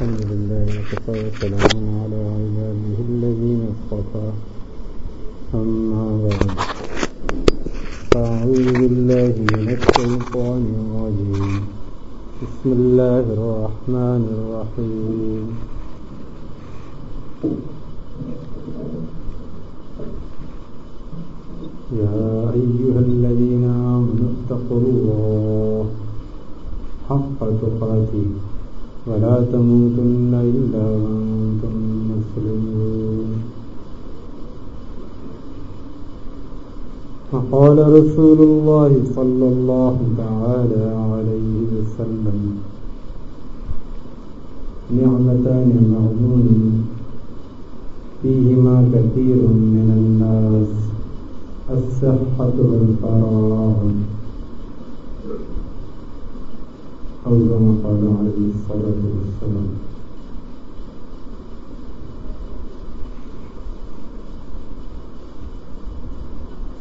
الحمد لله وكفى وسلام على عباده الذين اصطفى. أما بعد أعوذ بالله من الشيطان الرجيم. بسم الله الرحمن الرحيم. يا أيها الذين آمنوا اتقوا الله حق تقاته. ولا تموتن إلا وأنتم مسلمون. وقال رسول الله صلى الله تعالى عليه وسلم نعمتان مغنون فيهما كثير من الناس الصحة والفراغ. أو كما قال عليه الصلاة والسلام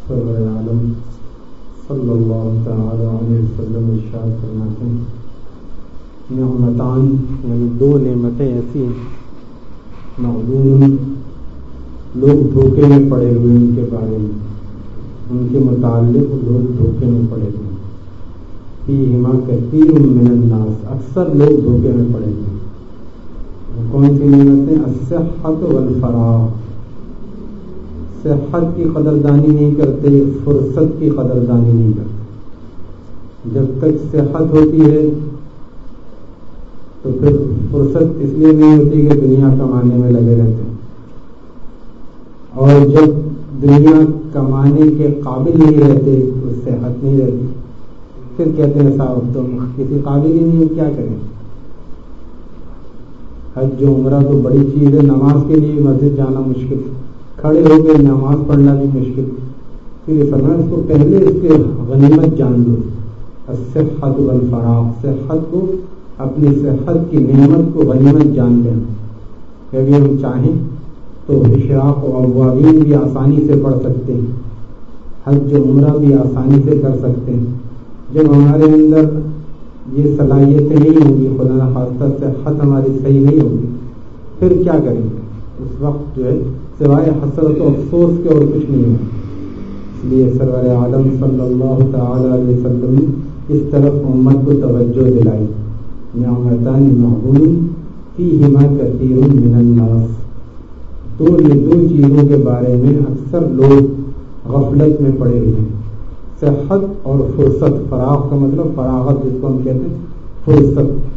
سرور عالم صلی اللہ تعالی علیہ وسلم ارشاد فرماتے ہیں، نعمتان یعنی دو نعمتیں ایسی ہیں، معلوم، لوگ دھوکے میں پڑے ہوئے ان کے بارے میں، ان کے متعلق لوگ دھوکے میں پڑے ہوئے۔ ہما کثیر من الناس، اکثر لوگ دھوکے میں پڑے ہوئے کون سی نعمتیں الصحت والفراغ۔ صحت کی قدردانی نہیں کرتے، فرصت کی قدردانی نہیں کرتے۔ جب تک صحت ہوتی ہے، تو پھر فرصت اس لیے نہیں ہوتی کہ دنیا کمانے میں لگے رہتے۔ ہیں اور جب دنیا کمانے کے قابل نہیں رہتے، تو صحت نہیں رہتی۔ پھر کہتے ہیں صاحب، تم کسی قابل ہی نہیں کیا کریں؟ حج جو عمرہ تو بڑی چیز ہے، نماز کے لیے مسجد جانا مشکل کھڑے ہو کے نماز پڑھنا بھی مشکل پھر یہ فرمایا، اس کو پہلے اس کے غنیمت جان دو۔ صحت والفراغ، صحت کو، اپنی صحت کی نعمت کو غنیمت جان لیں کہ ہم چاہیں تو اشراق و ابوابین بھی آسانی سے پڑھ سکتے ہیں۔ حج عمرہ بھی آسانی سے کر سکتے ہیں۔ جب ہمارے اندر یہ صلاحیتیں نہیں ہوں گی، خدا نخواستہ صحت ہماری صحیح نہیں ہوگی پھر کیا کریں؟ گے اس وقت جو ہے سوائے حسرت و افسوس کے اور کچھ نہیں ہے۔ اس لیے سرور عالم صلی اللہ تعالی علیہ وسلم اس طرف امت کو توجہ دلائی۔ نعمتان معبول فی ہما کثیر من الناس۔ تو یہ دو چیزوں کے بارے میں اکثر لوگ غفلت میں پڑے ہوئے ہیں۔ صحت اور فرصت، فراغ کا مطلب فراغت جس کو ہم کہتے ہیں، فرصت۔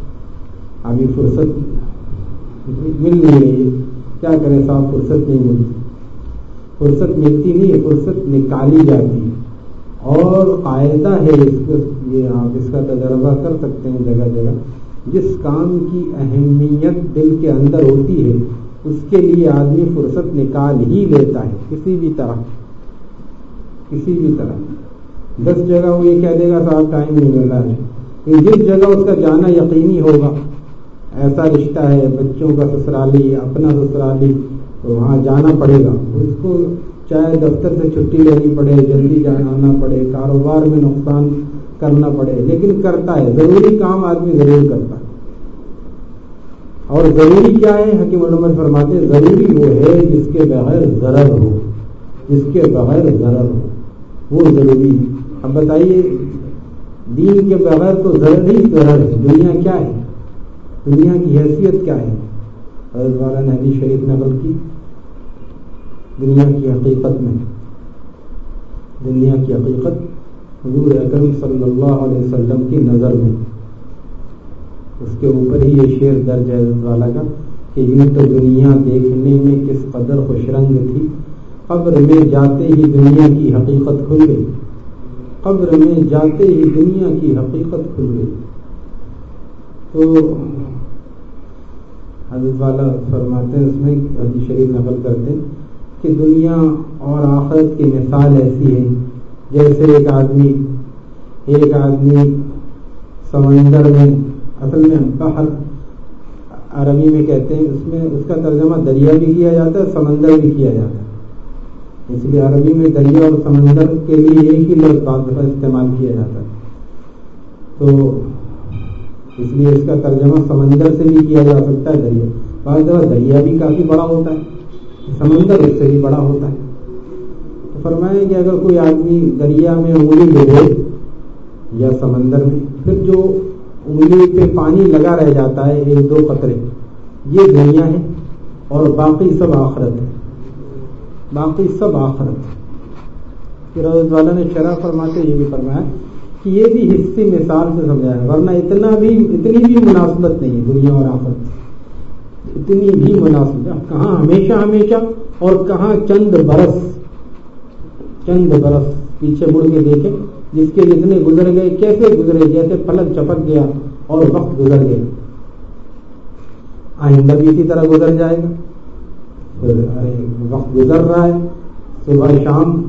ابھی فرصت۔ مل نہیں رہی کیا کریں صاحب، فرصت نہیں ملتی۔ فرصت ملتی نہیں فرصت نکالی جاتی ہے۔ اور قاعدہ ہے اس کو، یہ آپ اس کا تجربہ کر سکتے ہیں جگہ جگہ۔ جس کام کی اہمیت دل کے اندر ہوتی ہے، اس کے لیے آدمی فرصت نکال ہی لیتا ہے، کسی بھی طرح۔ کسی بھی طرح۔ دس جگہ وہ یہ کہہ دے گا صاحب ٹائم نہیں مل رہا ہے۔ جس جگہ اس کا جانا یقینی ہوگا، ایسا رشتہ ہے، بچوں کا سسرالی، اپنا سسرالی، تو وہاں جانا پڑے گا۔ اس کو چاہے دفتر سے چھٹی لینی پڑے، جلدی جانا آنا پڑے، کاروبار میں نقصان کرنا پڑے، لیکن کرتا ہے۔ ضروری کام آدمی ضرور کرتا ہے۔ اور ضروری کیا ہے؟ حکیم علمت فرماتے ضروری وہ ہے جس کے بغیر ضرر ہو۔ جس کے بغیر ضرر ہو۔ وہ ضروری ہے۔ اب بتائیے، دین کے بغیر تو ضرر ہی ضرر ہے دنیا کیا ہے؟ دنیا کی حیثیت کیا ہے؟ حضرت والا نے حدیث شریف نقل کی دنیا کی حقیقت میں، دنیا کی حقیقت حضور اکرم صلی اللہ علیہ وسلم کی نظر میں۔ اس کے اوپر ہی یہ شعر درج ہے حضرت والا کا کہ یوں تو دنیا دیکھنے میں کس قدر خوش رنگ تھی، قبر میں جاتے ہی دنیا کی حقیقت کھل گئی۔ قبر میں جاتے ہی دنیا کی حقیقت کھل گئی۔ تو حضرت والا فرماتے ہیں اس میں، حدیث شریف نقل کرتے ہیں کہ دنیا اور آخرت کی مثال ایسی ہے، جیسے ایک آدمی ایک آدمی سمندر میں، اصل میں بحر عربی میں کہتے ہیں، اس میں اس کا ترجمہ دریا بھی کیا جاتا ہے، سمندر بھی کیا جاتا ہے۔ اس لیے عربی میں دریا اور سمندر کے لیے ایک ہی لفظ بعض دفعہ استعمال کیا جاتا ہے۔ تو اس لیے اس کا ترجمہ سمندر سے بھی کیا جا سکتا ہے، دریا۔ بعض دفعہ دریا بھی کافی بڑا ہوتا ہے، سمندر اس سے بھی بڑا ہوتا ہے۔ تو فرمایا کہ اگر کوئی آدمی دریا میں انگلی ڈبو یا سمندر میں، پھر جو انگلی پہ پانی لگا رہ جاتا ہے ایک دو قطرے، یہ دنیا ہے اور باقی سب آخرت ہے۔ باقی سب آخرت پھر حضرت والا نے شرح فرماتے یہ بھی فرمایا کہ یہ بھی حصے مثال سے سمجھایا ورنہ اتنا بھی اتنی بھی مناسبت نہیں ہے دنیا اور آخرت اتنی بھی مناسبت کہاں ہمیشہ ہمیشہ اور کہاں چند برس چند برس پیچھے مڑ کے دیکھے جس کے جتنے گزر گئے، کیسے گزرے؟ جیسے پلک چپک گیا اور وقت گزر گیا۔ آئندہ بھی اسی طرح گزر جائے گا۔ وقت گزر رہا ہے، صبح شام،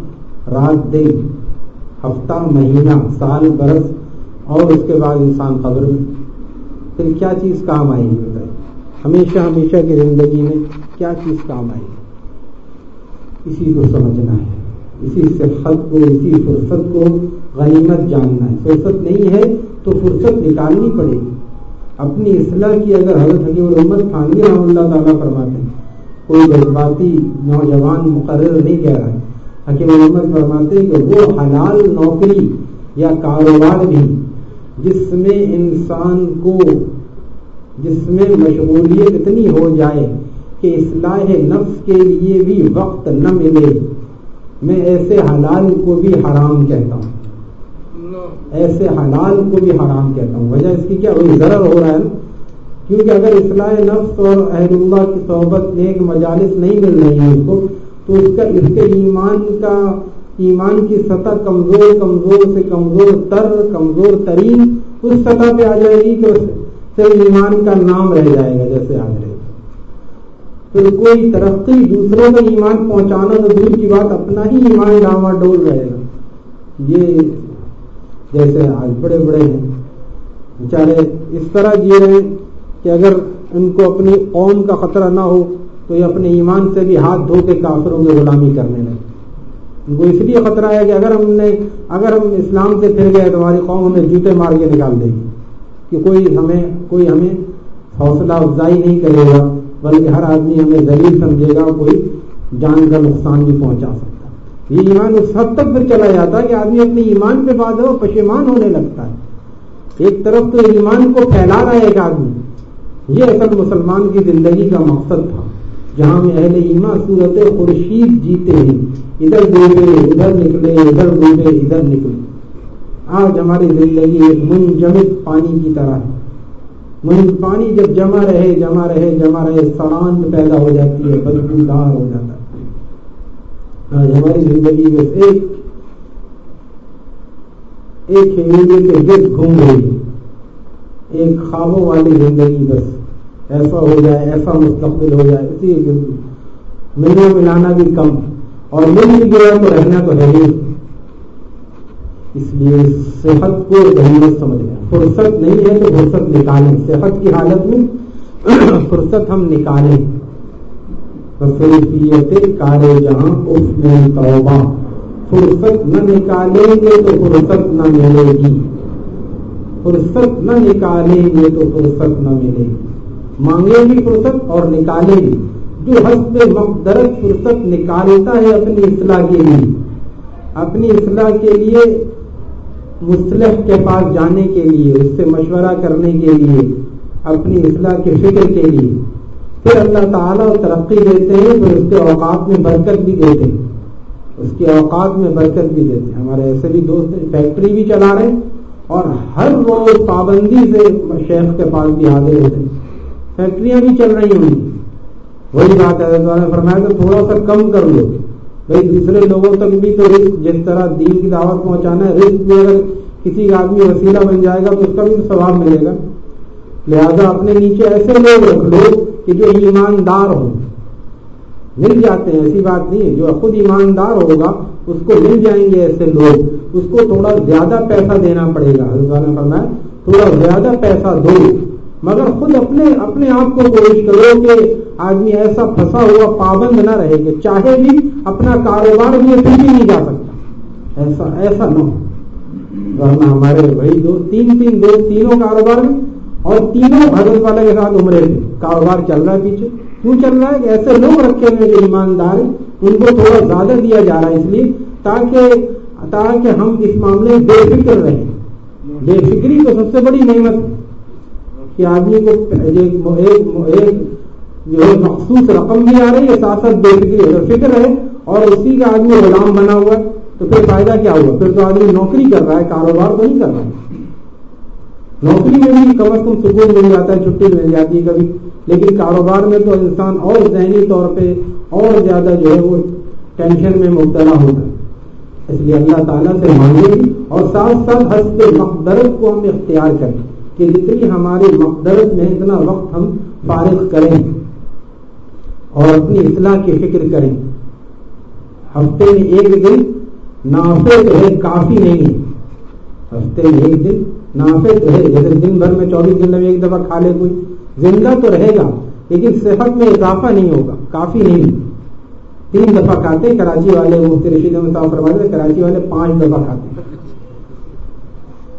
رات دن، ہفتہ، مہینہ، سال، برس، اور اس کے بعد انسان قبر میں۔ پھر کیا چیز کام آئے گی بتائیے؟ ہمیشہ ہمیشہ کی زندگی میں کیا چیز کام آئے گی اسی کو سمجھنا ہے، اسی صحت کو، اسی فرصت کو غنیمت جاننا ہے۔ فرصت نہیں ہے تو فرصت نکالنی پڑے گی۔ اپنی اصلاح کی اگر حضرت حکیم الحمد خانگی رحمۃ اللہ تعالیٰ فرماتے ہیں کوئی جذباتی نوجوان مقرر نہیں کہہ رہا حکیم محمد فرماتے کہ وہ حلال نوکری یا کاروبار بھی جس میں انسان کو جس میں مشغولیت اتنی ہو جائے کہ اصلاح نفس کے لیے بھی وقت نہ ملے۔ میں ایسے حلال کو بھی حرام کہتا ہوں۔ ایسے حلال کو بھی حرام کہتا ہوں۔ وجہ اس کی کیا؟ ضرر ہو رہا ہے کیونکہ اگر اصلاح نفس اور اہل اللہ کی صحبت نیک مجالس نہیں مل رہی ہے اس کو تو اس کا اس کے ایمان کا ایمان کی سطح کمزور کمزور سے کمزور تر کمزور ترین اس سطح پہ آ جائے گی کہ صرف ایمان کا نام رہ جائے گا جیسے آ جائے گا۔ پھر کوئی ترقی دوسروں کا ایمان پہنچانا تو دور کی بات، اپنا ہی ایمان ڈاما ڈول رہے گا۔ یہ جیسے آج بڑے بڑے ہیں۔ بیچارے اس طرح جی رہے کہ اگر ان کو اپنی قوم کا خطرہ نہ ہو تو یہ اپنے ایمان سے بھی ہاتھ دھو کے کافروں کی غلامی کرنے لگے۔ ان کو اس لیے خطرہ ہے کہ اگر ہم نے اگر ہم اسلام سے پھر گئے تو ہماری قوم ہمیں جوتے مار کے نکال دے گی۔ کہ کوئی ہمیں کوئی ہمیں حوصلہ افزائی نہیں کرے گا، بلکہ ہر آدمی ہمیں ذلیل سمجھے گا، کوئی جان کا نقصان بھی پہنچا سکتا۔ یہ ایمان اس حد تک پھر چلا جاتا ہے کہ آدمی اپنے ایمان پہ بعد ہو پشیمان ہونے لگتا ہے۔ ایک طرف تو ایمان کو پھیلا رہا ہے ایک آدمی۔ یہ اصل مسلمان کی زندگی کا مقصد تھا۔ جہاں میں اہل ایمان صورت خورشید جیتے ہیں، ادھر ڈوبے ادھر نکلے، ادھر ڈوبے ادھر نکلے۔ آج ہماری زندگی ایک منجمد پانی کی طرح ہے۔ منج پانی جب جمع رہے جمع رہے جمع رہے سڑان پیدا ہو جاتی ہے، بدبودار ہو جاتا ہے۔ آج ہماری زندگی میں ایک ایک کے گرد گھوم رہی ہے ایک خوابوں والی زندگی بس۔ ایسا ہو جائے، ایسا مستقبل ہو جائے، اسی ملنا ملانا بھی کم، اور مل گیا تو رہنا تو ہے ہی۔ اس لیے صحت کو ضرورت سمجھ لیں۔ فرصت نہیں ہے تو فرصت نکالیں۔ صحت کی حالت میں فرصت ہم نکالیں۔ کارے جہاں، اس میں توبہ۔ فرصت نہ نکالیں گے تو فرصت نہ ملے گی۔ فرصت نہ نکالیں گے تو فرصت نہ ملے گی۔ مانگے بھی فرصت اور نکالے بھی جو حسب مقدرت فرصت نکالتا ہے اپنی اصلاح کے لیے۔ اپنی اصلاح کے لیے، مصلح کے پاس جانے کے لیے، اس سے مشورہ کرنے کے لیے، اپنی اصلاح کے فکر کے لیے۔ پھر اللہ تعالیٰ ترقی دیتے ہیں تو اس کے اوقات میں برکت بھی دیتے ہیں۔ اس کے اوقات میں برکت بھی دیتے ہیں۔ ہمارے ایسے بھی دوست فیکٹری بھی چلا رہے ہیں۔ اور ہر روز پابندی سے شیخ کے پاس بھی حاضر ہوتے ہیں فیکٹریاں بھی چل رہی ہوں وہی بات ہے فرمایا کہ تھوڑا سا کم کر لو۔ بھائی، دوسرے لوگوں تک بھی تو رسک جس طرح دین کی دعوت پہنچانا ہے رسک بھی اگر کسی کا آدمی وسیلہ بن جائے گا تو اس کا بھی ثواب ملے گا۔ لہذا اپنے نیچے ایسے لوگ رکھ لو کہ جو ایماندار ہوں۔ مل جاتے ہیں، ایسی بات نہیں ہے۔ جو خود ایماندار ہوگا، اس کو مل جائیں گے ایسے لوگ۔ اس کو تھوڑا زیادہ پیسہ دینا پڑے گا۔ حضرت نے فرمایا، تھوڑا زیادہ پیسہ دو۔ مگر خود اپنے اپنے آپ کو کوشش کرو کہ آدمی ایسا پھنسا ہوا پابند نہ رہے کہ چاہے بھی اپنا کاروبار بھی پھر بھی نہیں جا سکتا۔ ایسا ایسا نہ ہو۔ ورنہ ہمارے وہی دو تین تین دو تینوں کاروبار میں اور تینوں حضرت والا کے ساتھ عمرے تھے کاروبار چل رہا ہے پیچھے۔ کیوں چل رہا ہے کہ ایسے لوگ رکھے ہوئے جو ایماندار ہیں، ان کو تھوڑا زیادہ دیا جا رہا ہے اس لیے تاکہ تاکہ ہم اس معاملے میں بے فکر رہیں بے فکری تو سب سے بڑی نعمت کہ آدمی کو ایک جو ہے مخصوص رقم بھی آ رہی ہے، ساتھ ساتھ بے فکری اگر فکر ہے اور اسی کا آدمی غلام بنا ہوا ہے۔ تو پھر فائدہ کیا ہوا؟ پھر تو آدمی نوکری کر رہا ہے، کاروبار تو نہیں کر رہا۔ ہے نوکری میں بھی کم از کم سکون مل جاتا ہے، چھٹی مل جاتی ہے کبھی۔ لیکن کاروبار میں تو انسان اور ذہنی طور پہ اور زیادہ جو ہے وہ ٹینشن میں مبتلا ہوتا ہے۔ اس لیے اللہ تعالیٰ سے مانگے اور ساتھ ساتھ حسب مقدرت کو ہم اختیار کریں کہ جتنی ہماری مقدرت میں اتنا وقت ہم فارغ کریں اور اپنی اصلاح کی فکر کریں۔ ہفتے میں ایک دن نافع رہے کافی نہیں ہفتے میں ایک دن نافع رہے جیسے دن بھر میں چوبیس گھنٹے میں ایک دفعہ کھا لے کوئی۔ زندہ تو رہے گا، لیکن صحت میں اضافہ نہیں ہوگا، کافی نہیں تین دفعہ کھاتے کراچی والے مفتی رشید احمد صاحب فرماتے تھے، کراچی والے پانچ دفعہ کھاتے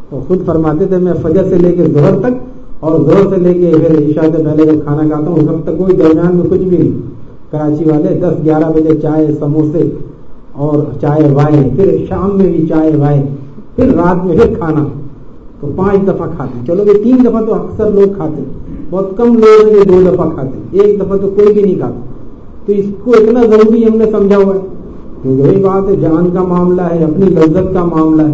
تو خود فرماتے تھے، میں فجر سے لے کے زہر تک اور زہر سے لے کے پھر عشاء سے پہلے جب کھانا کھاتا ہوں اس وقت تک کوئی درمیان میں کچھ بھی نہیں۔ کراچی والے دس، گیارہ بجے چائے، سموسے اور چائے وائے پھر شام میں بھی چائے وائے پھر رات میں پھر کھانا۔ تو پانچ دفعہ کھاتے چلو یہ تین دفعہ تو اکثر لوگ کھاتے بہت کم لوگ ہیں دو دفعہ کھاتے ایک دفعہ تو کوئی بھی نہیں کھاتا۔ تو اس کو اتنا ضروری ہم نے سمجھا ہوا ہے۔ کیونکہ وہی بات ہے، جان کا معاملہ ہے، اپنی لذت کا معاملہ ہے۔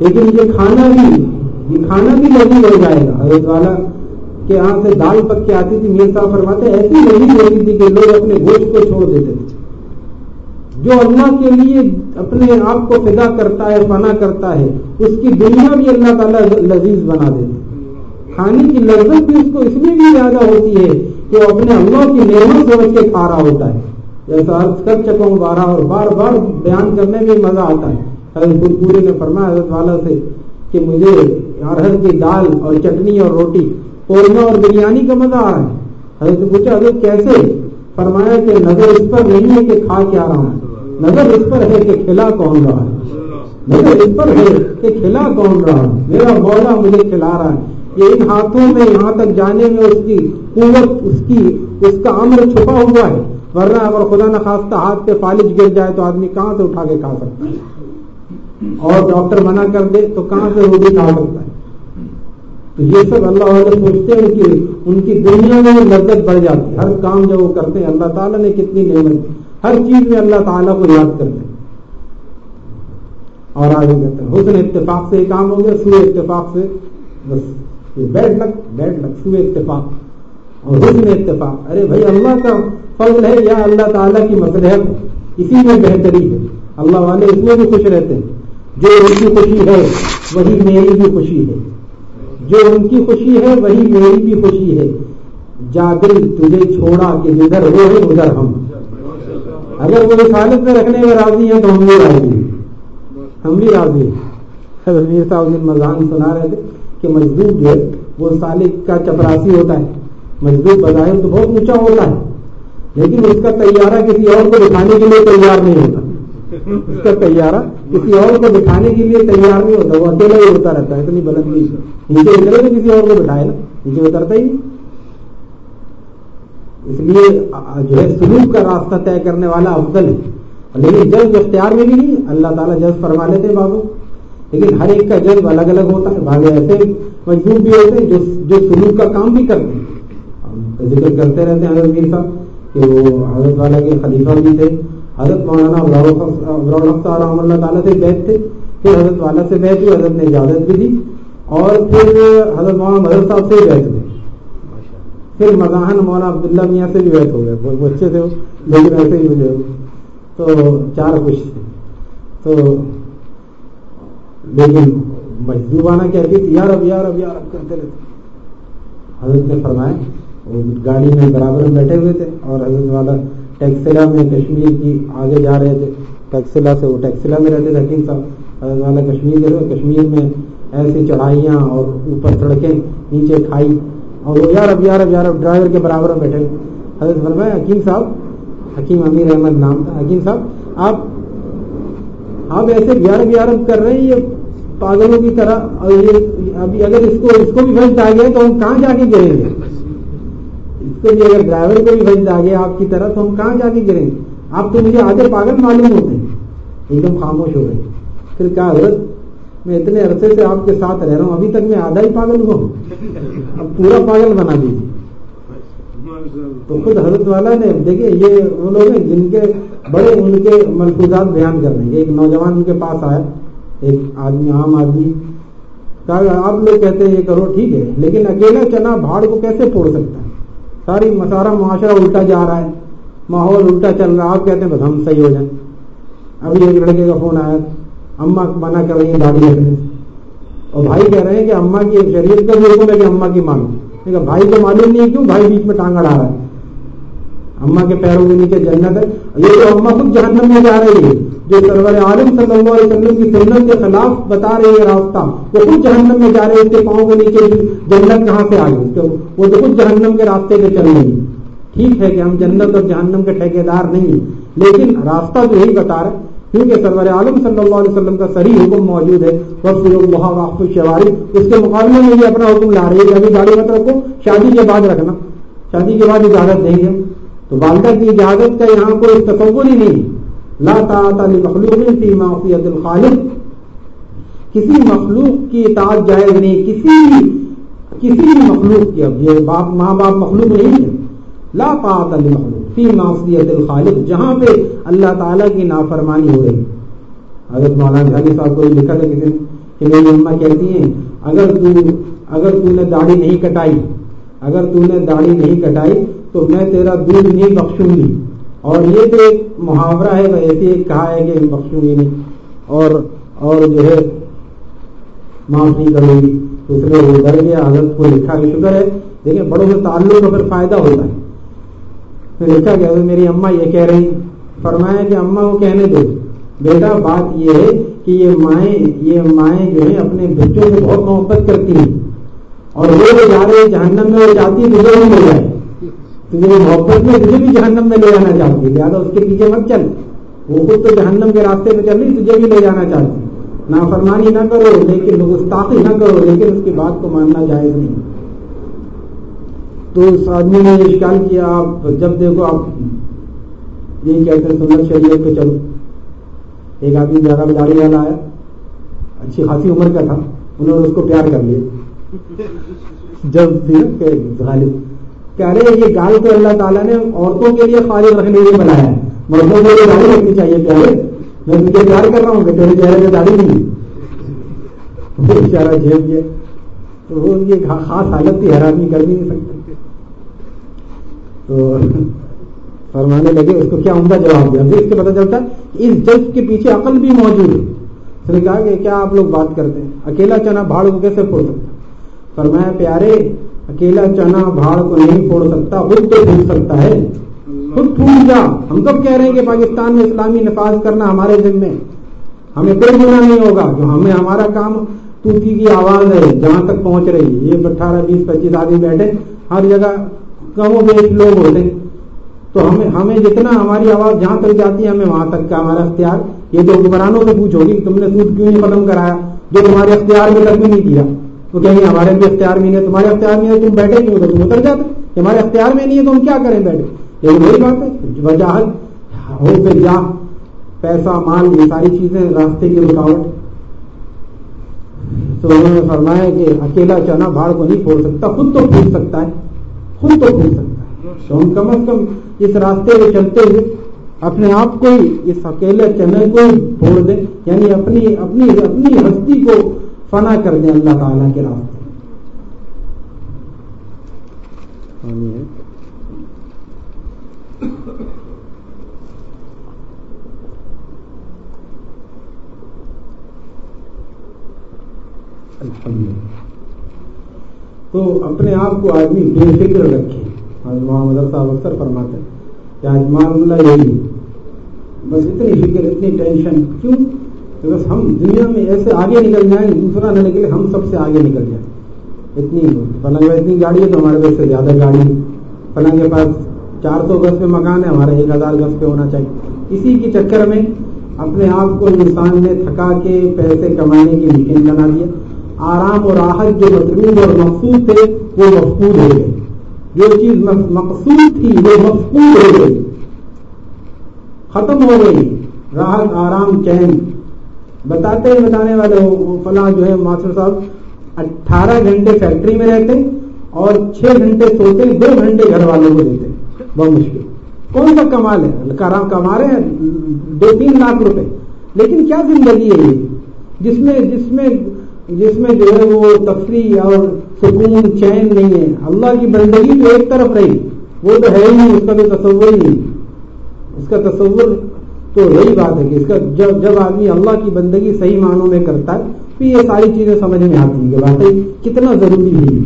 لیکن یہ کھانا بھی، یہ کھانا بھی لذیذ ہو جائے گا۔ حضرت والا کے یہاں سے دال پک کے آتی تھی میر صاحب فرماتے ایسی لذیذ ہوتی تھی کہ لوگ اپنے گوشت کو چھوڑ دیتے تھے۔ جو اللہ کے لیے اپنے آپ کو فدا کرتا ہے، فنا کرتا ہے، اس کی دنیا بھی اللہ تعالیٰ لذیذ بنا دیتے کھانے کی لذت بھی اس کو اس لیے بھی زیادہ ہوتی ہے کہ وہ اپنے اللہ کی نعمت سمجھ کے کھا رہا ہوتا ہے۔ جیسا عرض کر چکا ہوں بارہ اور بار بار بیان کرنے میں مزہ آتا ہے۔ حضرت پورے نے فرمایا حضرت والا سے کہ مجھے ارہر کی دال اور چٹنی اور روٹی، قورمہ اور بریانی کا مزہ آ رہا ہے۔ حضرت پوچھا، حضرت کیسے؟ فرمایا کہ نظر اس پر نہیں ہے کہ کھا کیا رہا ہوں۔ نظر اس پر ہے کہ کھلا کون رہا ہے۔ نظر اس پر ہے کہ کھلا کون رہا ہے۔ میرا مولا مجھے کھلا رہا ہے۔ یہ ان ہاتھوں میں یہاں تک جانے میں اس کی قوت، اس کی، اس کا امر چھپا ہوا ہے۔ ورنہ اگر خدا نخواستہ ہاتھ پہ فالج گر جائے تو آدمی کہاں سے اٹھا کے کھا سکتا ہے؟ اور ڈاکٹر منع کر دے تو کہاں سے روٹی کھا سکتا ہے؟ تو یہ سب اللہ والے سوچتے ہیں کہ ان کی دنیا میں لذت بڑھ جاتی ہے۔ ہر کام جب وہ کرتے ہیں، اللہ تعالیٰ نے کتنی نعمت دی۔ ہر چیز میں اللہ تعالیٰ کو یاد کرتے اور آگے کہتے ہیں، حسن اتفاق سے یہ کام ہو گیا سو اتفاق سے بس۔ یہ بیڈ لک بیڈ لک سو اتفاق اور حسن اتفاق۔ ارے بھائی، اللہ کا فضل ہے، یا اللہ تعالیٰ کی مسلحت اسی میں بہتری ہے۔ اللہ والے اس میں بھی خوش رہتے ہیں۔ جو ان کی خوشی ہے، وہی میری بھی خوشی ہے۔ جو ان کی خوشی ہے، وہی میری بھی خوشی ہے۔ جا دل تجھے چھوڑا کہ جدھر وہ ہے، ادھر ہم۔ اگر وہ حالت میں رکھنے میں راضی ہے تو ہم بھی راضی ہیں۔ ہم بھی راضی ہیں۔ میر صاحب مذہان سنا رہے تھے۔ کہ مزدور جو ہے وہ سالک کا چپراسی ہوتا ہے۔ مزدور بظاہر تو بہت اونچا ہوتا ہے، لیکن اس کا تیارہ کسی اور کو دکھانے کے لیے تیار نہیں ہوتا۔ اس کا تیارہ کسی اور کو دکھانے کے لیے تیار نہیں ہوتا، وہ اکیلا ہی ہوتا رہتا ہے، اتنی بلند نہیں۔ نیچے اترے تو کسی اور کو بٹھائے نا، نیچے اترتا ہی اس لیے جو ہے سلوک کا راستہ طے کرنے والا افضل ہے۔ لیکن جذب اختیار میں بھی نہیں، اللہ تعالیٰ جذب فرما لیتے بابو۔ لیکن ہر ایک کا جذب الگ الگ ہوتا ہے، بھاگے ایسے مجبور بھی ہوتے ہیں جو جو سلوک کا کام بھی کرتے ہیں۔ ذکر کرتے رہتے ہیں حضرت میر صاحب کہ وہ حضرت والا کے خلیفہ بھی تھے۔ حضرت مولانا رحم اللہ تعالیٰ سے بیت تھے۔ پھر حضرت والا سے بیت ہوئی، حضرت نے اجازت بھی دی۔ اور پھر حضرت مولانا مدر صاحب سے بیت ہوئی پھر مزاحن مولانا عبداللہ میاں سے بھی بیٹھ ہو گئے۔ بہت اچھے تھے لیکن ایسے ہی مجھے تو چار خوش تھے۔ تو لیکن مجدوبانہ کہتی تھی یار اب یار اب یار اب کرتے رہتے۔ حضرت نے فرمائے وہ گاڑی میں برابر بیٹھے ہوئے تھے اور حضرت والا ٹیکسلا میں کشمیر کی آگے جا رہے تھے۔ ٹیکسلا سے وہ ٹیکسلا میں رہتے تھے حکیم صاحب حضرت والا کشمیر کے کشمیر میں ایسی چڑھائیاں اور اوپر سڑکیں نیچے کھائی۔ اور وہ یار اب یار اب یار اب ڈرائیور کے برابر بیٹھے۔ حضرت فرمایا، حکیم صاحب، حکیم امیر احمد نام تھا۔ حکیم صاحب، آپ آپ ایسے گیارہ گیارہ کر رہے ہیں، یہ پاگلوں کی طرح ابھی اگر اس کو اس کو بھی بھجتا آ گیا تو ہم کہاں جا کے گریں گے؟ اس کو بھی اگر ڈرائیور کو بھی بھجتا آ گیا آپ کی طرح تو ہم کہاں جا کے گریں گے؟ آپ تو مجھے آدھے پاگل معلوم ہوتے ہیں۔ ایک دم خاموش ہو گئے۔ پھر کیا حضرت؟ میں اتنے عرصے سے آپ کے ساتھ رہ رہا ہوں، ابھی تک میں آدھا ہی پاگل ہوا ہوں۔ اب پورا پاگل بنا دیجیے۔ تو خود حضرت والا نے، دیکھیے، یہ وہ لوگ ہیں جن کے بڑے ان کے ملفوظات بیان کر رہے ہیں۔ ایک نوجوان ان کے پاس آیا۔ ایک آدمی عام آدمی آپ لوگ کہتے ہیں یہ کرو ٹھیک ہے، لیکن اکیلا چنا بھاڑ کو کیسے پھوڑ سکتا ہے؟ ساری مسارا معاشرہ الٹا جا رہا ہے، ماحول الٹا چل رہا ہے، آپ کہتے ہیں بس ہم صحیح ہو جائیں۔ ابھی ایک لڑکے کا فون آیا، اما منع کر رہی ہیں داڑھی رکھنے اور بھائی کہہ رہے ہیں کہ اما کی شریعت کا بھی حکم ہے کہ اما کی مانو۔ بھائی کو معلوم نہیں کیوں بھائی بیچ میں ٹانگ اڑا رہا ہے۔ اما کے پیروں کے نیچے جنت ہے۔ یہ تو اما خود جہنم میں جا رہی ہے، جو سرور عالم صلی اللہ علیہ وسلم کی سنت کے خلاف بتا رہی ہے راستہ، وہ خود جہنم میں جا رہے ہیں اس کے پاؤں کے نیچے جنت کہاں سے آ گئی وہ تو خود جہنم کے راستے پہ چل رہی ہے۔ ٹھیک ہے کہ ہم جنت اور جہنم کے ٹھیکے دار نہیں ہیں، لیکن راستہ تو یہی بتا رہے کیونکہ سرور عالم صلی اللہ علیہ وسلم کا صحیح حکم موجود ہے۔ وقت الشواری اس کے مقابلے میں بھی اپنا حکم لا رہی ہے کہ ابھی گاڑی مت رکھو، شادی کے بعد رکھنا۔ شادی کے بعد اجازت دیں گے۔ تو والدہ کی اجازت کا یہاں کوئی تصور ہی نہیں۔ لا تعالی مخلوق فی معصیت الخالق۔ کسی مخلوق کی اطاعت جائز نہیں، کسی کسی بھی مخلوق کی۔ اب یہ باپ ماں باپ مخلوق نہیں ہے۔ لا تعالی مخلوق فی معصیت الخالق۔ جہاں پہ اللہ تعالیٰ کی نافرمانی ہو رہی حضرت مولانا جھاگی صاحب کو لکھا تھا کسی کہ میری اما کہتی ہیں، اگر تو اگر تو نے داڑھی نہیں کٹائی، اگر تو نے داڑھی نہیں کٹائی تو میں تیرا دودھ نہیں بخشوں گی۔ اور یہ تو ایک محاورہ ہے ایسے کہا ہے کہ بخشوں گی نہیں۔ اور اور جو ہے، معاف نہیں کروں گی۔ اس لیے وہ ڈر گیا، حضرت کو لکھا کہ شکر ہے۔ دیکھیں، بڑوں سے تعلق کا پھر فائدہ ہوتا ہے۔ پھر لکھا گیا میری اما یہ کہہ رہی فرمایا کہ اما کو کہنے دو۔ بیٹا، بات یہ ہے کہ یہ مائیں یہ مائیں جو ہیں، اپنے بچوں سے بہت محبت کرتی ہیں۔ اور وہ جا رہے جہنم میں وہ جاتی تجھے بھی لے جائے تجھے محبت میں تجھے بھی جہنم میں لے جانا چاہتی ہے لہٰذا اس کے پیچھے مت چل۔ وہ خود تو جہنم کے راستے میں چل رہی تجھے بھی لے جانا چاہتی نافرمانی نہ کرو، لیکن گستاخی نہ کرو، لیکن اس کی بات کو ماننا جائز نہیں۔ تو اس آدمی نے اشکال کیا، آپ جب دیکھو، آپ یہی کہتے ہیں سنت شریعت پہ چلو۔ ایک آدمی زیادہ گاڑی والا آیا، اچھی خاصی عمر کا تھا، انہوں نے اس کو پیار کر لیا۔ جب غالب۔ کہہ رہے یہ گال کو اللہ تعالیٰ نے عورتوں کے لیے خالد رکھنے کے لیے بنایا ہے، مردوں کے لیے گاڑی رکھنی چاہیے پیارے میں تجھے پیار کر رہا ہوں کہ تیرے چہرے میں گاڑی نہیں۔ بیچارہ جیب گیا۔ تو وہ یہ خاص حالت کی حیرانی کر بھی نہیں سکتے تو فرمانے لگے، اس کو کیا عمدہ جواب دیا؟ اس سے پتا چلتا ہے اس جج کے پیچھے عقل بھی موجود ہے۔ اس نے کہا کہ کیا آپ لوگ بات کرتے ہیں؟ اکیلا چنا بھاڑ کو کیسے پھوڑ سکتا فرمایا، پیارے اکیلا چنا بھاڑ کو نہیں پھوڑ سکتا، خود تو پھوٹ سکتا ہے۔ خود پھوٹ جا۔ ہم کب کہہ رہے ہیں کہ پاکستان میں اسلامی نفاذ کرنا ہمارے ذمے ہمیں کوئی گناہ نہیں ہوگا۔ جو ہمیں، ہمارا کام توتی کی آواز ہے، جہاں تک پہنچ رہی ہے۔ یہ اٹھارہ، بیس، پچیس آدمی بیٹھے ہر جگہ کم و بیش لوگ ہوتے ہیں۔ تو ہمیں ہمیں جتنا ہماری آواز جہاں تک جاتی ہے، ہمیں وہاں تک کا ہمارا اختیار۔ یہ تو حکمرانوں سے پوچھو گی، تم نے سود کیوں نہیں ختم کرایا؟ جو تمہارے اختیار میں تک بھی نہیں کیا۔ تو کہیں گے ہمارے بھی اختیار میں نہیں ہے، تمہارے اختیار میں ہے، تم بیٹھے کیوں تو تم اتر جاتے۔ ہمارے اختیار میں نہیں ہے، تو ہم کیا کریں بیٹھے؟ لیکن وہی بات ہے۔ وجاہت، ہو پہ جا۔ پیسہ، مال، یہ ساری چیزیں، راستے کی رکاوٹ۔ تو انہوں نے فرمایا کہ اکیلا چنا، بھاڑ کو نہیں پھوڑ سکتا، خود تو پھوٹ سکتا ہے۔ خود تو پھول سکتا ہے۔ تو ہم کم از کم اس راستے میں چلتے ہوئے اپنے آپ کو ہی، اس اکیلے چنے کو پھوڑ دیں۔ یعنی اپنی اپنی اپنی ہستی کو فنا کر دیں اللہ تعالیٰ کے راستے تو اپنے آپ کو آدمی بے فکر رکھے۔ محمد صاحب اکثر فرماتے ہیں کہ آج اللہ یہی بس اتنی فکر، اتنی ٹینشن، کیوں؟ کہ بس ہم دنیا میں ایسے آگے نکل جائیں، دوسرا نہ نکلے، ہم سب سے آگے نکل جائیں۔ اتنی پلنگ اتنی گاڑی ہے تو ہمارے پاس سے زیادہ گاڑی پلنگ کے پاس چار سو گز پہ مکان ہے ہمارا ایک ہزار گز پہ ہونا چاہیے۔ اسی کے چکر میں اپنے آپ کو انسان نے تھکا کے پیسے کمانے کی مشین بنا دیا آرام اور راحت جو مطلوب اور مقصود تھے، وہ مفقود ہو گئے۔ جو چیز مقصود تھی، وہ مفقود ہو گئی۔ ختم ہو گئی۔ راحت، آرام، چین۔ بتاتے بتانے والے فلاں جو ہے ماسٹر صاحب، اٹھارہ گھنٹے فیکٹری میں رہتے اور چھ گھنٹے سوتے دو گھنٹے گھر والوں کو دیتے بہت مشکل۔ کون سا کمال ہے؟ کما رہے ہیں دو تین لاکھ روپے۔ لیکن کیا زندگی ہے یہ؟ جس میں جس میں جس میں جو ہے وہ تفریح اور سکون، چین نہیں ہے۔ اللہ کی بندگی تو ایک طرف رہی۔ وہ تو ہے ہی نہیں، اس کا بھی تصور ہی نہیں۔ اس کا تصور تو یہی بات ہے کہ اس کا جب جب آدمی اللہ کی بندگی صحیح معنوں میں کرتا ہے، تو یہ ساری چیزیں سمجھ میں آتی ہیں واقعی کتنا ضروری ہے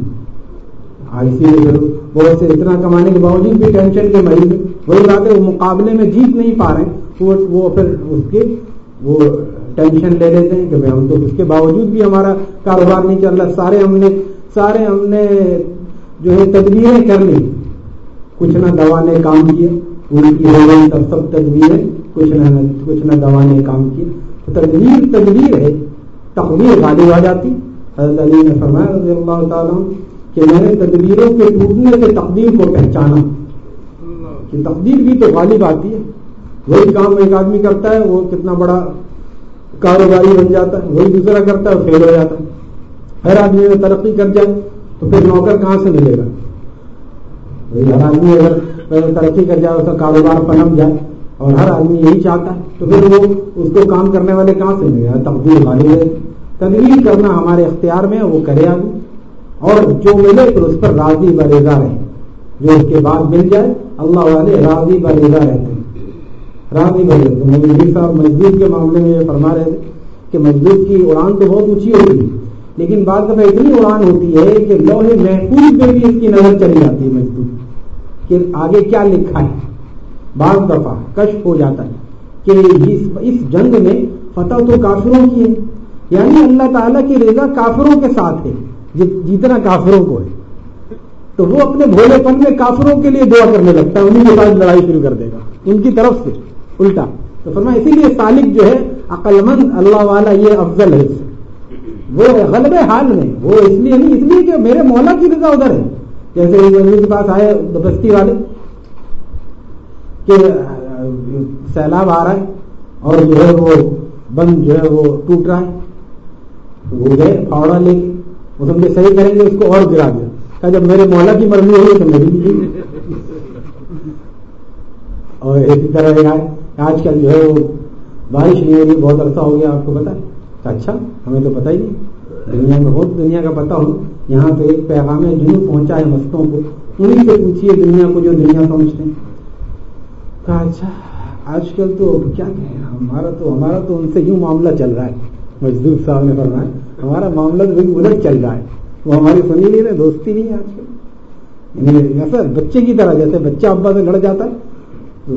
ہاں، اسی لیے بہت سے اتنا کمانے کے باوجود بھی ٹینشن کے مریض وہی بات ہے، وہ مقابلے میں جیت نہیں پا رہے ہیں، وہ پھر اس کے وہ ٹینشن لے لیتے ہیں کہ ہم تو اس کے باوجود بھی ہمارا کاروبار نہیں چل رہا، سارے ہم نے سارے ہم نے جو ہے تدبیریں کر لی۔ کچھ نہ دوا نے کام کیا، ان کی ہو گئی سب تدبیریں کچھ نہ کچھ نہ دوا نے کام کیا تو تدبیر تدبیر ہے۔ تقبیر غالب آ جاتی۔ حضرت علی نے فرمایا رضی اللہ تعالیٰ کہ میں نے تدبیروں کے ٹوٹنے سے تقدیر کو پہچانا۔ کہ تقدیر بھی تو غالب آتی ہے۔ وہی کام ایک آدمی کرتا ہے، وہ کتنا بڑا کاروباری بن جاتا ہے، وہی دوسرا کرتا ہے، فیل ہو جاتا ہے۔ ہر آدمی میں ترقی کر جائے تو پھر نوکر کہاں سے ملے گا؟ وہی ہر آدمی اگر ترقی کر جائے، اس کا کاروبار پنپ جائے۔ اور ہر آدمی یہی چاہتا ہے تو پھر وہ اس کو کام کرنے والے کہاں سے ملے گا؟ تبدیل والی ہے۔ تبدیل کرنا ہمارے اختیار میں ہے، وہ کرے آدمی اور جو ملے تو اس پر راضی بریزا رہے۔ جو اس کے بعد مل جائے، اللہ والے راضی بریزا رہتے ہیں۔ راضی بھائی تو صاحب مسجد کے معاملے میں یہ فرما رہے تھے کہ مسجد کی اڑان تو بہت اونچی ہوتی ہے، لیکن بعض دفعہ اتنی اڑان ہوتی ہے کہ لوہے محفوظ پہ بھی اس کی نظر چلی جاتی ہے مسجد کہ آگے کیا لکھا ہے؟ بعض دفعہ کشف ہو جاتا ہے کہ اس جنگ میں فتح تو کافروں کی ہے۔ یعنی اللہ تعالیٰ کی رضا کافروں کے ساتھ ہے جتنا کافروں کو ہے۔ تو وہ اپنے بھولے پن میں کافروں کے لیے دعا کرنے لگتا ہے انہیں کے ساتھ لڑائی شروع کر دے گا۔ ان کی طرف سے، الٹا۔ تو فرما اسی لیے سالک جو ہے، عقل مند اللہ والا یہ افضل ہے۔ وہ غلب حال میں، وہ اس لیے نہیں، اس لیے کہ میرے مولا کی رضا ادھر ہے۔ جیسے کے پاس آئے بستی والے۔ کہ سیلاب آ رہا ہے اور جو ہے وہ بند جو ہے وہ ٹوٹ رہا ہے۔ وہ گئے پھاوڑا لے کے وہ سمجھے صحیح کریں گے، اس کو اور گرا دیا۔ کہ جب میرے مولا کی مرضی ہوئی تو میری اور اسی طرح آج کل جو ہے وہ بارش نہیں ہو رہی، بہت عرصہ ہو گیا، آپ کو پتا اچھا ہمیں تو پتا ہی نہیں دنیا میں بہت دنیا کا پتا ہو۔ یہاں پہ ایک پیغام جنوب پہنچا ہے مستوں کو انہیں سے پوچھیے دنیا کو جو دنیا سمجھتے ہیں۔ کہا اچھا آج کل تو کیا کہیں، ہمارا تو ہمارا تو ان سے یوں معاملہ چل رہا ہے۔ مزدور صاحب نے فرمایا، ہمارا معاملہ تو بالکل الٹ چل رہا ہے۔ وہ ہماری سنی نہیں رہے، دوستی نہیں ہے آج کل۔ یعنی بچے کی طرح، جیسے بچہ ابا سے لڑ جاتا ہے، تو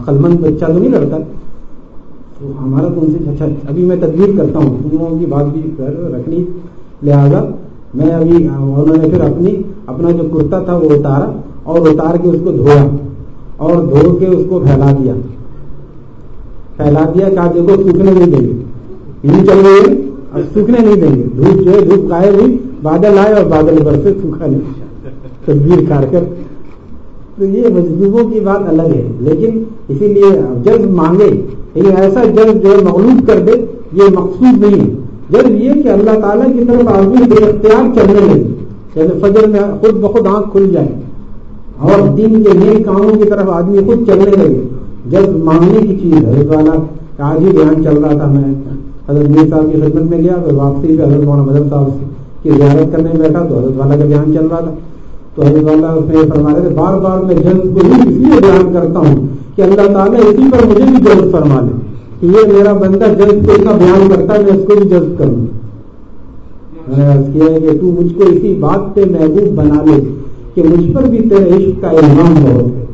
عقل مند بچہ تو نہیں لڑتا۔ تو ہمارا تو ان سے اچھا ابھی میں تدبیر کرتا ہوں تم لوگوں کی بات بھی رکھنی۔ لہٰذا میں ابھی انہوں نے پھر اپنی، اپنا جو کرتا تھا وہ اتارا، اور اتار کے اس کو دھویا۔ اور دھو کے اس کو پھیلا دیا۔ پھیلا دیا کہ دیکھو سوکھنے نہیں دیں گے۔ یوں چل رہے اب سوکھنے نہیں دیں گے۔ دھوپ جو ہے، دھوپ غائب ہوئی، بادل آئے اور بادل برسے سوکھا نہیں۔ تدبیر کر کر۔ تو یہ مجذوبوں کی بات الگ ہے۔ لیکن اسی لیے جلد مانگے۔ لیکن ایسا جلد جو ہے، مغلوب کر دے، یہ مقصود نہیں ہے۔ جلد یہ کہ اللہ تعالیٰ کی طرف آدمی بے اختیار چلنے لگے۔ جیسے فجر میں خود بخود آنکھ کھل جائے۔ اور دین کے نئے کاموں کی طرف آدمی خود چلنے لگے۔ جلد مانگنے کی چیز ہے والا آج ہی بیان چل رہا تھا، میں حضرت میر صاحب کی خدمت میں گیا تو واپسی پہ حضرت مولانا مدر صاحب کی زیارت کرنے میں بیٹھا تو حضرت والا کا بیان چل رہا تھا۔ تو حضرت اللہ اس میں فرما رہے تھے بار بار میں جلد کو ہی اس لیے بیان کرتا ہوں کہ اللہ تعالیٰ اسی پر مجھے بھی جلد فرما لے کہ یہ میرا بندہ جلد کو اتنا بیان کرتا ہے، میں اس کو بھی جلد کروں۔ میں نے کیا کہ تو مجھ کو اسی بات پہ محبوب بنا لے۔ کہ مجھ پر بھی تیرے عشق کا احمام بہت ہے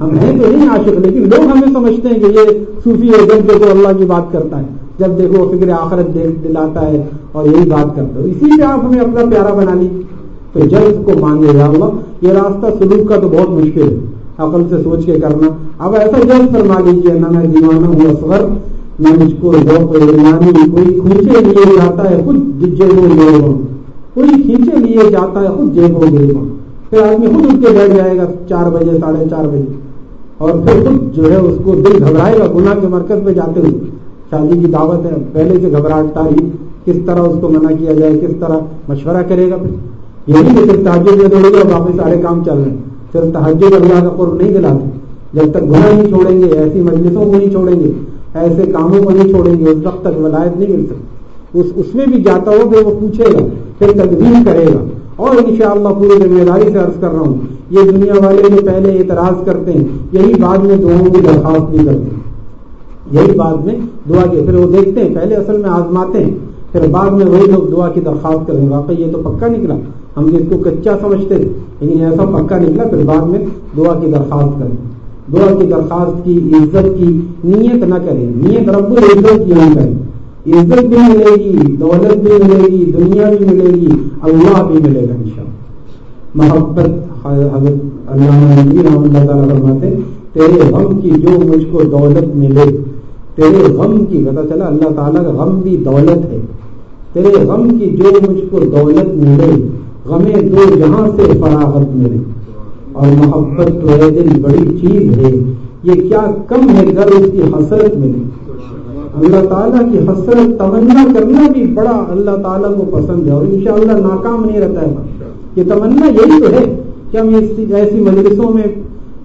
ہم ہیں تو نہیں عاشق، لیکن لوگ ہمیں سمجھتے ہیں کہ یہ صوفی ہے جب دیکھو اللہ کی بات کرتا ہے۔ جب دیکھو فکر آخرت دلاتا ہے اور یہی بات کرتا ہے۔ اسی لیے آپ ہمیں اپنا پیارا بنا لیجیے تو جلد کو مانگے گا اللہ، یہ راستہ سلوک کا تو بہت مشکل ہے۔ عقل سے سوچ کے کرنا۔ اب ایسا جلد فرما لیجیے نہ میں دیوانہ ہوں، اصغر، نہ مجھ کو ذوق ایمانی کوئی کھینچے لیے جاتا ہے، خود جیبوں گریبوں کوئی کھینچے لیے جاتا ہے، خود جیبوں گریبوں پھر آدمی خود اٹھ کے بیٹھ جائے گا، چار بجے، ساڑھے چار بجے۔ اور پھر خود جو ہے، اس کو دل گھبرائے گا، گناہ کے مرکز پہ جاتے ہوئے۔ شادی جی کی دعوت ہے، پہلے سے گھبراہٹ تاری۔ کس طرح اس کو منع کیا جائے، کس طرح مشورہ کرے گا پھر۔ یہی کہ صرف تحجد میں دوڑے گا، واپس سارے کام چل رہے ہیں۔ صرف تحجد اللہ کا قرب نہیں دلاتے جب تک گناہ نہیں چھوڑیں گے، ایسی مجلسوں کو نہیں چھوڑیں گے، ایسے کاموں کو نہیں چھوڑیں گے، اس وقت تک ولایت نہیں مل سکتی۔ اس اس میں بھی جاتا ہو کہ وہ پوچھے گا، پھر تدبیر کرے گا۔ اور انشاءاللہ پوری ذمہ داری سے عرض کر رہا ہوں، یہ دنیا والے جو پہلے اعتراض کرتے ہیں، یہی بعد میں دعاؤں کی درخواست بھی کرتے ہیں۔ یہی بعد میں دعا کے پھر وہ دیکھتے ہیں، پہلے اصل میں آزماتے ہیں، پھر بعد میں وہی لوگ دعا کی درخواست کریں واقعی یہ تو پکا نکلا۔ ہم اس کو کچا سمجھتے تھے لیکن ایسا پکا نکلا، پھر بعد میں دعا کی درخواست کریں۔ دعا کی درخواست کی، عزت کی، نیت نہ کریں۔ نیت رب العزت کی نہیں کریں۔ عزت بھی ملے گی، دولت بھی ملے گی، دنیا بھی ملے گی، اللہ بھی ملے گا ان محبت، حضرت اللہ اللہ تعالیٰ فرماتے تیرے غم کی جو مجھ کو دولت ملے، تیرے غم کی پتا چلا اللہ تعالیٰ کا غم بھی دولت ہے۔ تیرے غم کی جو مجھ کو دولت ملے غمیں دو جہاں سے فراغت ملے۔ اور محبت تو ہے دل بڑی چیز ہے، یہ کیا کم ہے گر اس کی حسرت ملے۔ اللہ تعالیٰ کی حسرت تمنا کرنا بھی بڑا اللہ تعالیٰ کو پسند ہے اور انشاءاللہ ناکام نہیں رہتا ہے۔ یہ تمنا یہی تو ہے کہ ہم ایسی مجلسوں میں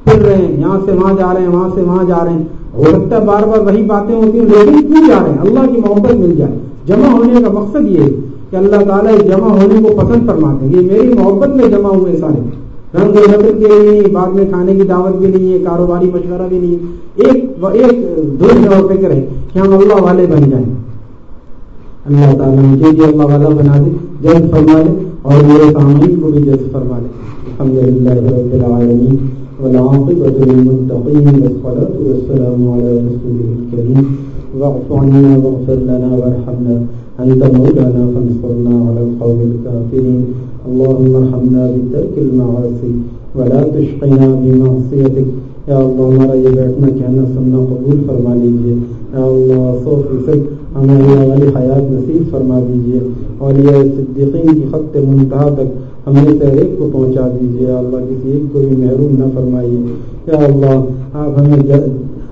پھر رہے ہیں، یہاں سے وہاں جا رہے ہیں، وہاں سے وہاں جا رہے ہیں۔ ہو سکتا ہے بار بار وہی باتیں ہوتی ہیں، لیکن کیوں جا رہے ہیں؟ اللہ کی محبت مل جائے۔ جمع ہونے کا مقصد یہ ہے کہ اللہ تعالیٰ جمع ہونے کو پسند فرماتے ہیں۔ یہ میری محبت میں جمع ہوئے سارے۔ رنگ و نقل کے لیے نہیں بعد میں کھانے کی دعوت بھی نہیں ہے، کاروباری مشورہ بھی نہیں ایک ایک دھن اور فکر ہے کہ ہم اللہ والے بن جائیں۔ اللہ تعالیٰ مجھے بھی اللہ والا بنا دے جلد فرما لے اور میرے سامعین کو بھی جلد فرما لے۔ الحمد للہ رب العالمین۔ والعاقبة للمتقين والصلاة والسلام على رسوله الكريم واعف عنا واغفر لنا وارحمنا. أنت مولانا فانصرنا على القوم الكافرين. اللهم ارحمنا بترك المعاصي ولا تشقنا بمعصيتك. یا اللہ ہمارا یہ بیٹھنا کہنا سننا قبول فرما لیجیے یا اللہ سو فیصد ہمیں اللہ والی حیات نصیب فرما دیجیے اور یہ صدیقین کی خط منتہا تک ہمیں سے ایک کو پہنچا دیجیے اللہ، کسی ایک کو بھی محروم نہ فرمائیے۔ یا اللہ، آپ ہمیں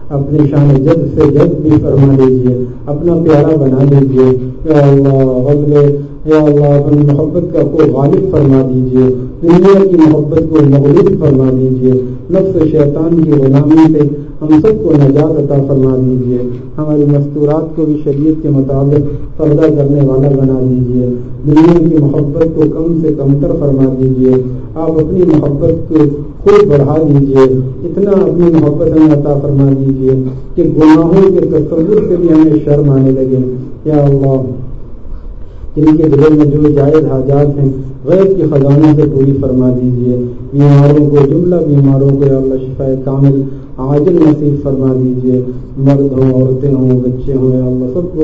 جد اپنے شان جد سے جد بھی فرما لیجیے اپنا پیارا بنا لیجیے یا اللہ غزل یا اللہ، اپنی محبت کا کو غالب فرما دیجیے دنیا کی محبت کو مغلوب فرما دیجیے نفس شیطان کی غلامی سے ہم سب کو نجات عطا فرما دیجیے ہماری مستورات کو بھی شریعت کے مطابق پردہ کرنے والا بنا دیجیے دنیا کی محبت کو کم سے کم تر فرما دیجیے آپ اپنی محبت کو خود بڑھا دیجیے اتنا اپنی محبت ہمیں عطا فرما دیجیے کہ گناہوں کے تصور سے بھی ہمیں شرم آنے لگے۔ یا اللہ، جن کے دلوں میں جو جائز حاجات ہیں غیر کی خزانوں سے پوری فرما دیجیے بیماروں کو جملہ، بیماروں کو یا اللہ شفا کامل، عاجل نصیب فرما دیجیے مرد ہوں عورتیں ہوں، بچے ہوں، یا اللہ، سب کو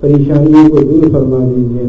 پریشانیوں کو دور فرما دیجئے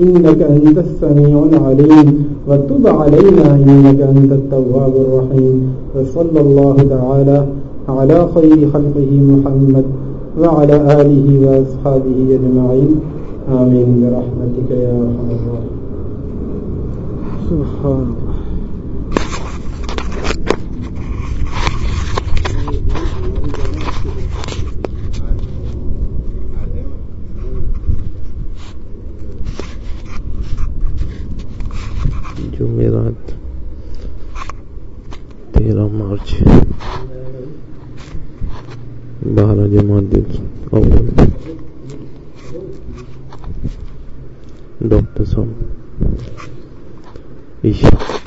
إنك أنت السميع العليم وتب علينا إنك أنت التواب الرحيم وصلى الله تعالى على خير خلقه محمد وعلى آله وأصحابه أجمعين آمين برحمتك يا أرحم الراحمين سبحانك جمعرات تیرہ مارچ بارہ جماعت اول ڈاکٹر صاحب عشق۔